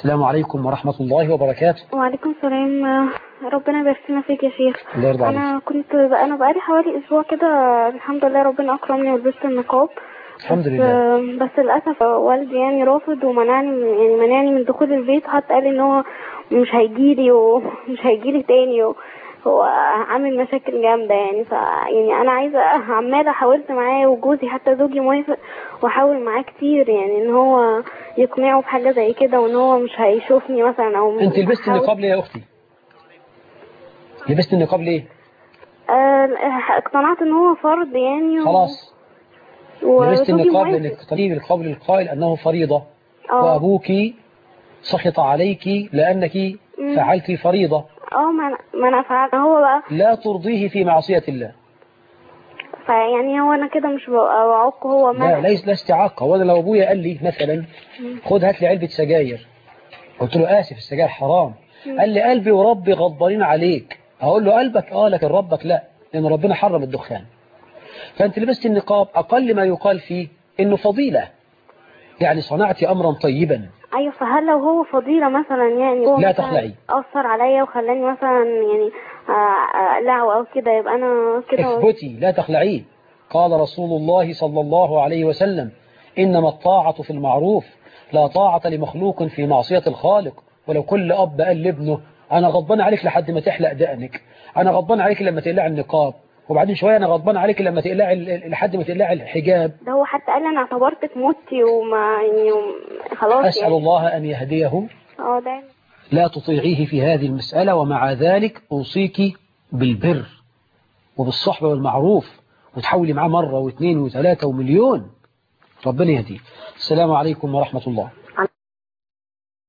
السلام عليكم ورحمة الله وبركاته. وعليكم السلام. ربنا يبارك لنا فيك يا شيخ. أنا كنت أنا بقالي حوالي أسبوع كده الحمد لله ربنا أكرمني ولبست النقاب. الحمد بس لله. آه، بس للأسف والدي يعني رافض ومنعني يعني منعني من دخول البيت. وحتى قال إن هو مش هيجيلي ومش هيجيلي تاني و... هو عامل مشاكل جامدة يعني ف يعني أنا عايزة عمالة حاولت معاه وجوزي حتى زوجي موافق وأحاول معاه كتير يعني إن هو يقنعه بحاجة زي كده وإن هو مش هيشوفني مثلا أو أنت لبست النقاب ليه يا أختي؟ لبست النقاب ليه؟ آه، اقتنعت إن هو فرض يعني و- خلاص. و- لبست النقاب تقتنيه بالقول القائل أنه فريضة. آه. وابوك سخط عليك لأنك. فعلت فريضة. آه ما أنا ما أنا فعلا هو بقى لا ترضيه في معصية الله. فيعني هو أنا كده مش بعق هو لا منع ليس لا استعاقة وأنا لو أبويا قال لي مثلا خد هات لي علبة سجاير. قلت له آسف السجاير حرام. قال لي قلبي وربي غضبانين عليك. أقول له قلبك؟ آه لكن ربك لا لأن ربنا حرم الدخان. فأنت لبست النقاب أقل ما يقال فيه إنه فضيلة. يعني صنعت امرا طيبا. أيوه فهل لو هو فضيلة مثلا يعني هو لا تخلعي. أثر عليا وخلاني مثلا يعني آه، اقلعه أو كده يبقى أنا كده اثبتي لا تخلعيه قال رسول الله صلى الله عليه وسلم إنما الطاعة في المعروف لا طاعة لمخلوق في معصية الخالق. ولو كل أب قال لابنه أنا غضبان عليك لحد ما تحلق دقنك. أنا غضبان عليك لما تقلع النقاب. وبعدين شوية أنا غضبان عليك لما تقلع ال- لحد ما تقلع الحجاب. ده هو حتى قال أنا اعتبرتك متي وما يعني خلاص أسأل يعني الله أن يهديه. آه ده لا تطيعيه في هذه المسألة ومع ذلك أوصيك بالبر وبالصحبة والمعروف وتحاولي معاه مرة واثنين وثلاثة ومليون. ربنا يهديه. السلام عليكم ورحمة الله.